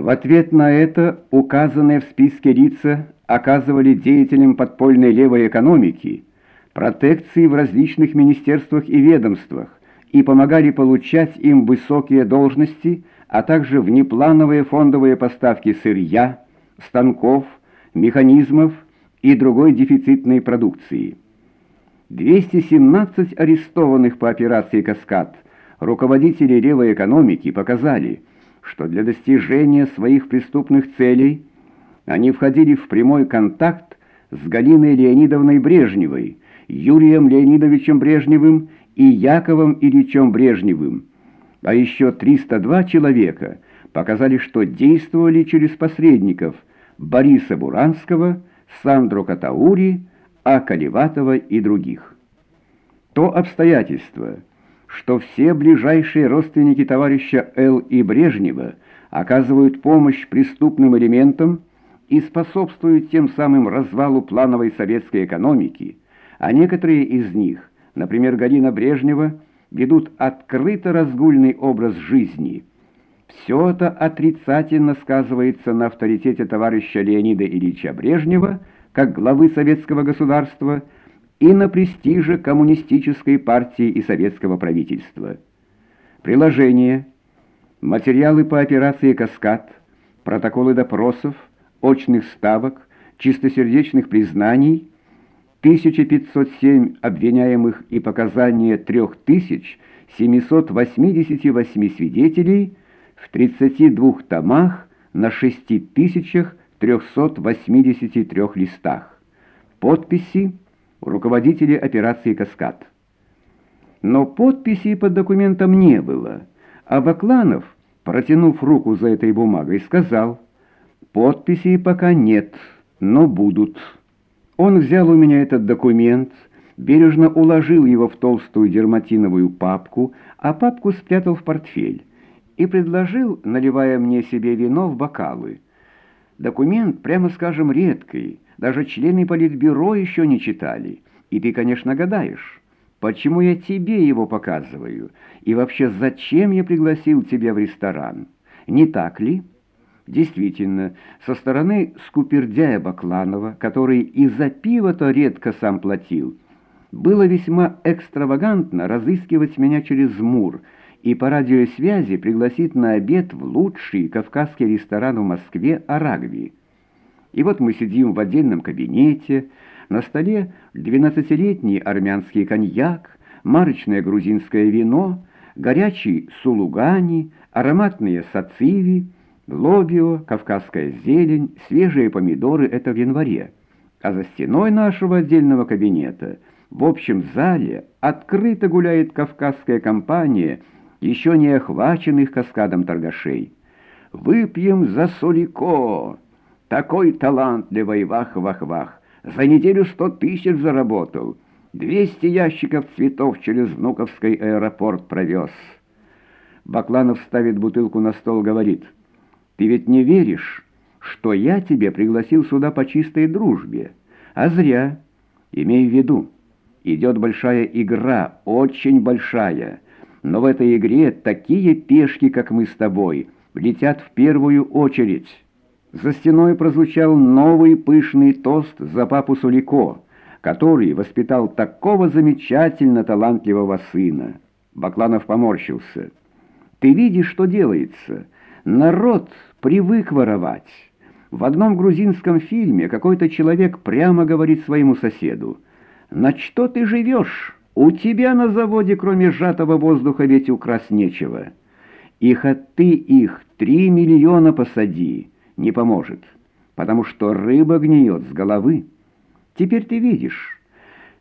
В ответ на это указанные в списке лица оказывали деятелям подпольной левой экономики протекции в различных министерствах и ведомствах и помогали получать им высокие должности, а также внеплановые фондовые поставки сырья, станков, механизмов и другой дефицитной продукции. 217 арестованных по операции «Каскад» руководителей левой экономики показали, что для достижения своих преступных целей они входили в прямой контакт с Галиной Леонидовной Брежневой, Юрием Леонидовичем Брежневым и Яковом Ильичем Брежневым, а еще 302 человека показали, что действовали через посредников Бориса Буранского, Сандру Катаури, А. Каливатова и других. То обстоятельство, что все ближайшие родственники товарища Л. и Брежнева оказывают помощь преступным элементам и способствуют тем самым развалу плановой советской экономики, а некоторые из них, например, Галина Брежнева, ведут открыто разгульный образ жизни. Все это отрицательно сказывается на авторитете товарища Леонида Ильича Брежнева как главы советского государства и на престиже коммунистической партии и советского правительства. Приложение. Материалы по операции «Каскад», протоколы допросов, очных ставок, чистосердечных признаний, 1507 обвиняемых и показания 3788 свидетелей в 32 томах на 6383 листах. Подписи руководители операции «Каскад». Но подписи под документом не было, а Бакланов, протянув руку за этой бумагой, сказал, «Подписей пока нет, но будут». Он взял у меня этот документ, бережно уложил его в толстую дерматиновую папку, а папку спрятал в портфель и предложил, наливая мне себе вино в бокалы. Документ, прямо скажем, редкий, даже члены политбюро еще не читали. И ты, конечно, гадаешь, почему я тебе его показываю, и вообще зачем я пригласил тебя в ресторан? Не так ли? Действительно, со стороны скупердяя Бакланова, который и за пиво-то редко сам платил, было весьма экстравагантно разыскивать меня через Мур и по радиосвязи пригласить на обед в лучший кавказский ресторан в Москве «Арагви». И вот мы сидим в отдельном кабинете, на столе двенадцатилетний армянский коньяк, марочное грузинское вино, горячий сулугани, ароматные сациви, лобио, кавказская зелень, свежие помидоры — это в январе. А за стеной нашего отдельного кабинета, в общем зале, открыто гуляет кавказская компания, еще не охваченных каскадом торгашей. «Выпьем за Солико!» Такой талантливый вах-вах-вах. За неделю сто тысяч заработал. Двести ящиков цветов через Внуковский аэропорт провез. Бакланов ставит бутылку на стол, говорит, «Ты ведь не веришь, что я тебя пригласил сюда по чистой дружбе? А зря. Имей в виду, идет большая игра, очень большая. Но в этой игре такие пешки, как мы с тобой, летят в первую очередь». За стеной прозвучал новый пышный тост за папу Сулико, который воспитал такого замечательно талантливого сына. Бакланов поморщился. «Ты видишь, что делается? Народ привык воровать. В одном грузинском фильме какой-то человек прямо говорит своему соседу, «На что ты живешь? У тебя на заводе, кроме сжатого воздуха, ведь украсть нечего. Их от ты их три миллиона посади» не поможет, потому что рыба гниет с головы. Теперь ты видишь,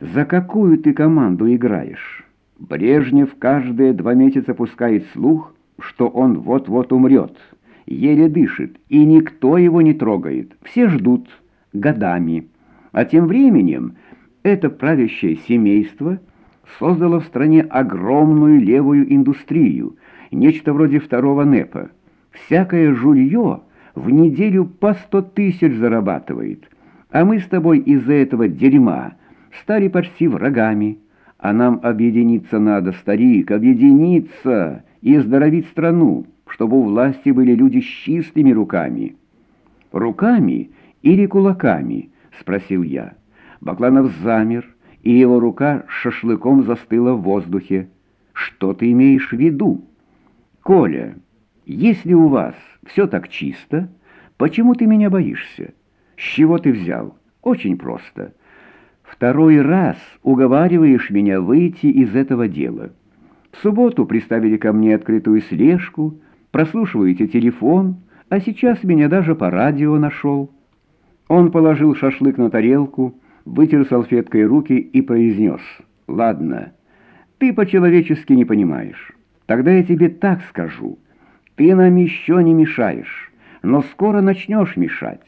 за какую ты команду играешь. Брежнев каждые два месяца пускает слух, что он вот-вот умрет, еле дышит, и никто его не трогает. Все ждут годами. А тем временем это правящее семейство создало в стране огромную левую индустрию, нечто вроде второго НЭПа. Всякое жулье — в неделю по сто тысяч зарабатывает, а мы с тобой из-за этого дерьма стали почти врагами. А нам объединиться надо, старик, объединиться и здоровить страну, чтобы у власти были люди с чистыми руками». «Руками или кулаками?» — спросил я. Бакланов замер, и его рука шашлыком застыла в воздухе. «Что ты имеешь в виду?» «Коля, если у вас все так чисто, почему ты меня боишься? С чего ты взял? Очень просто. Второй раз уговариваешь меня выйти из этого дела. В субботу приставили ко мне открытую слежку, прослушиваете телефон, а сейчас меня даже по радио нашел». Он положил шашлык на тарелку, вытер салфеткой руки и произнес «Ладно, ты по-человечески не понимаешь. Тогда я тебе так скажу. Ты нам еще не мешаешь, но скоро начнешь мешать,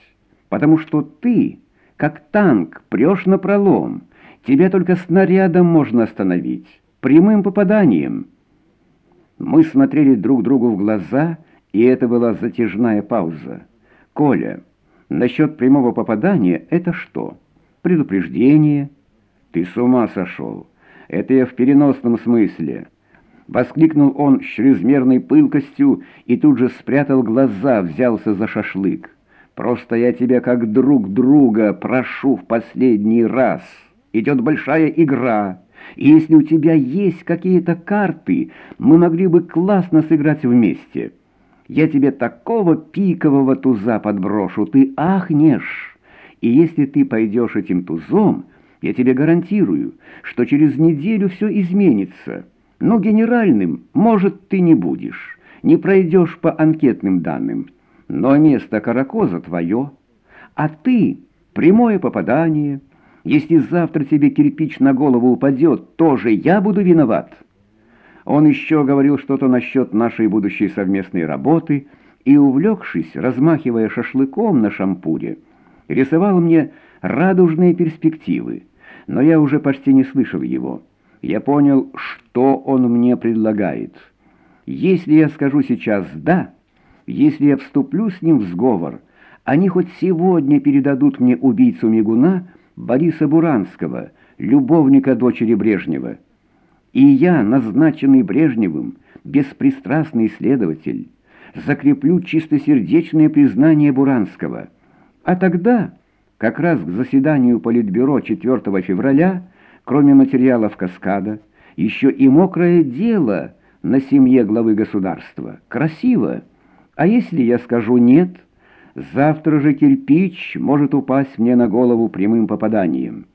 потому что ты, как танк, прешь на пролом. Тебя только снарядом можно остановить, прямым попаданием». Мы смотрели друг другу в глаза, и это была затяжная пауза. «Коля, насчет прямого попадания — это что?» предупреждение. Ты с ума сошел. Это я в переносном смысле. Воскликнул он с чрезмерной пылкостью и тут же спрятал глаза, взялся за шашлык. Просто я тебя как друг друга прошу в последний раз. Идет большая игра. И если у тебя есть какие-то карты, мы могли бы классно сыграть вместе. Я тебе такого пикового туза подброшу, ты ахнешь». И если ты пойдешь этим тузом, я тебе гарантирую, что через неделю все изменится. Но генеральным, может, ты не будешь, не пройдешь по анкетным данным. Но место Каракоза твое, а ты — прямое попадание. Если завтра тебе кирпич на голову упадет, тоже я буду виноват». Он еще говорил что-то насчет нашей будущей совместной работы и, увлекшись, размахивая шашлыком на шампуре, рисовал мне радужные перспективы, но я уже почти не слышал его. Я понял, что он мне предлагает. Если я скажу сейчас «да», если я вступлю с ним в сговор, они хоть сегодня передадут мне убийцу Мигуна Бориса Буранского, любовника дочери Брежнева. И я, назначенный Брежневым, беспристрастный следователь, закреплю чистосердечное признание Буранского — а тогда, как раз к заседанию Политбюро 4 февраля, кроме материалов «Каскада», еще и мокрое дело на семье главы государства. Красиво. А если я скажу «нет», завтра же кирпич может упасть мне на голову прямым попаданием.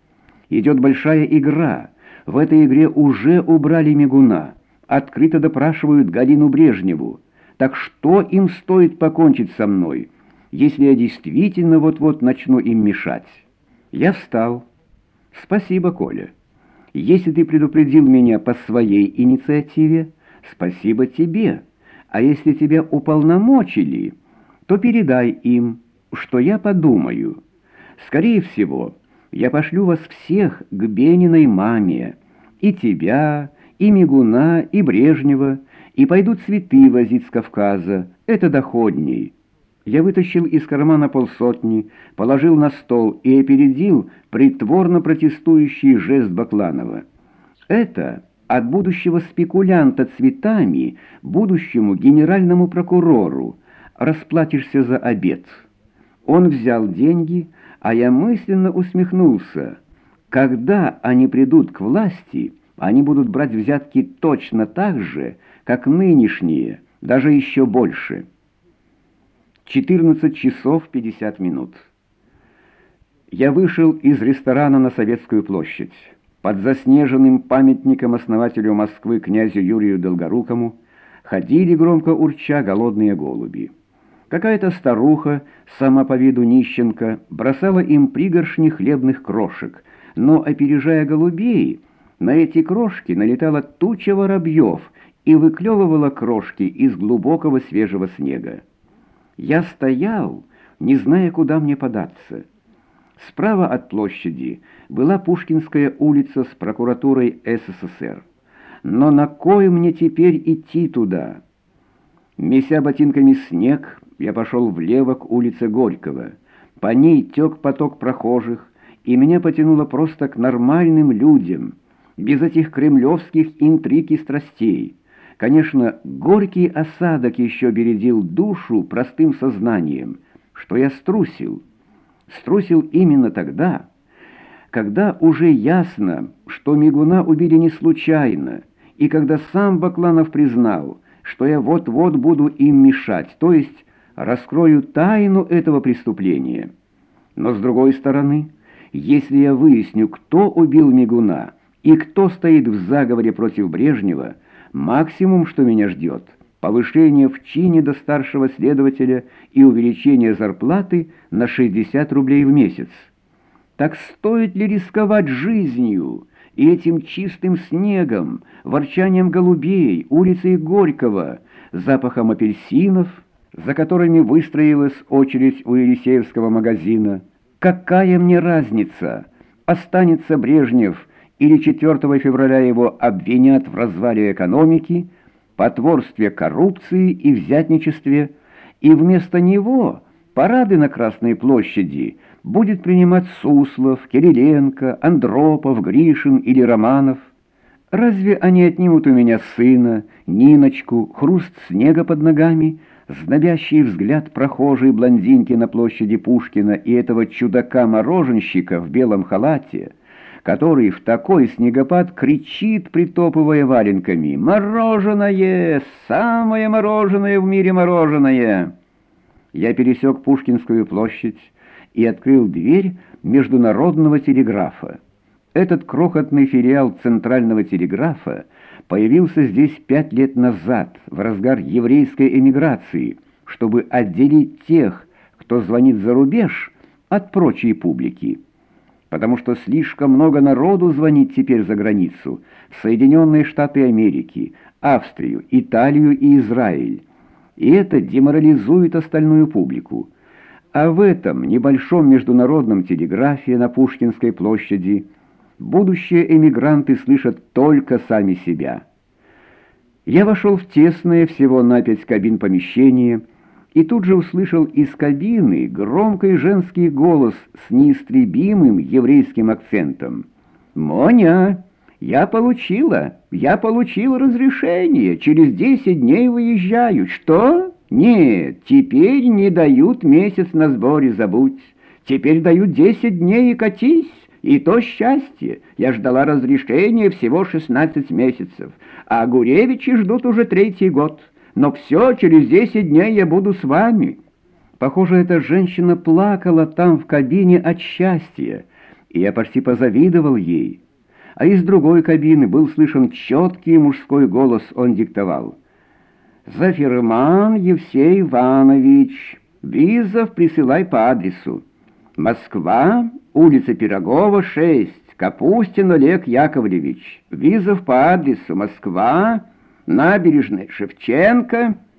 Идет большая игра. В этой игре уже убрали Мигуна. Открыто допрашивают Галину Брежневу. Так что им стоит покончить со мной?» если я действительно вот-вот начну им мешать. Я встал. Спасибо, Коля. Если ты предупредил меня по своей инициативе, спасибо тебе. А если тебя уполномочили, то передай им, что я подумаю. Скорее всего, я пошлю вас всех к Бениной маме. И тебя, и Мигуна, и Брежнева, и пойдут цветы возить с Кавказа. Это доходней». Я вытащил из кармана полсотни, положил на стол и опередил притворно протестующий жест Бакланова. Это от будущего спекулянта цветами, будущему генеральному прокурору. Расплатишься за обед. Он взял деньги, а я мысленно усмехнулся. Когда они придут к власти, они будут брать взятки точно так же, как нынешние, даже еще больше». 14 часов 50 минут. Я вышел из ресторана на Советскую площадь. Под заснеженным памятником основателю Москвы князю Юрию Долгорукому ходили громко урча голодные голуби. Какая-то старуха, сама по виду нищенка, бросала им пригоршни хлебных крошек, но, опережая голубей, на эти крошки налетала туча воробьев и выклевывала крошки из глубокого свежего снега. Я стоял, не зная, куда мне податься. Справа от площади была Пушкинская улица с прокуратурой СССР. Но на кой мне теперь идти туда? Меся ботинками снег, я пошел влево к улице Горького. По ней тек поток прохожих, и меня потянуло просто к нормальным людям, без этих кремлевских интриг и страстей. Конечно, горький осадок еще бередил душу простым сознанием, что я струсил. Струсил именно тогда, когда уже ясно, что Мигуна убили не случайно, и когда сам Бакланов признал, что я вот-вот буду им мешать, то есть раскрою тайну этого преступления. Но с другой стороны, если я выясню, кто убил Мигуна и кто стоит в заговоре против Брежнева, Максимум, что меня ждет, повышение в чине до старшего следователя и увеличение зарплаты на 60 рублей в месяц. Так стоит ли рисковать жизнью и этим чистым снегом, ворчанием голубей, улицей Горького, запахом апельсинов, за которыми выстроилась очередь у Елисеевского магазина? Какая мне разница? Останется Брежнев или 4 февраля его обвинят в развале экономики, потворстве коррупции и взятничестве, и вместо него парады на Красной площади будет принимать Суслов, Кириленко, Андропов, Гришин или Романов. Разве они отнимут у меня сына, Ниночку, хруст снега под ногами, знобящий взгляд прохожей блондинки на площади Пушкина и этого чудака-мороженщика в белом халате — который в такой снегопад кричит, притопывая валенками «Мороженое! Самое мороженое в мире мороженое!» Я пересек Пушкинскую площадь и открыл дверь международного телеграфа. Этот крохотный филиал Центрального телеграфа появился здесь пять лет назад, в разгар еврейской эмиграции, чтобы отделить тех, кто звонит за рубеж, от прочей публики потому что слишком много народу звонит теперь за границу, в Соединенные Штаты Америки, Австрию, Италию и Израиль. И это деморализует остальную публику. А в этом небольшом международном телеграфе на Пушкинской площади будущие эмигранты слышат только сами себя. Я вошел в тесное всего на пять кабин помещение, и тут же услышал из кабины громкий женский голос с неистребимым еврейским акцентом. «Моня, я получила, я получила разрешение, через десять дней выезжаю. Что? Нет, теперь не дают месяц на сборе, забудь. Теперь дают десять дней и катись». И то счастье. Я ждала разрешения всего шестнадцать месяцев, а Гуревичи ждут уже третий год но все, через десять дней я буду с вами». Похоже, эта женщина плакала там в кабине от счастья, и я почти позавидовал ей. А из другой кабины был слышен четкий мужской голос, он диктовал. «Зафирман Евсей Иванович, визов присылай по адресу. Москва, улица Пирогова, 6, Капустин Олег Яковлевич. Визов по адресу Москва, набережной Шевченко,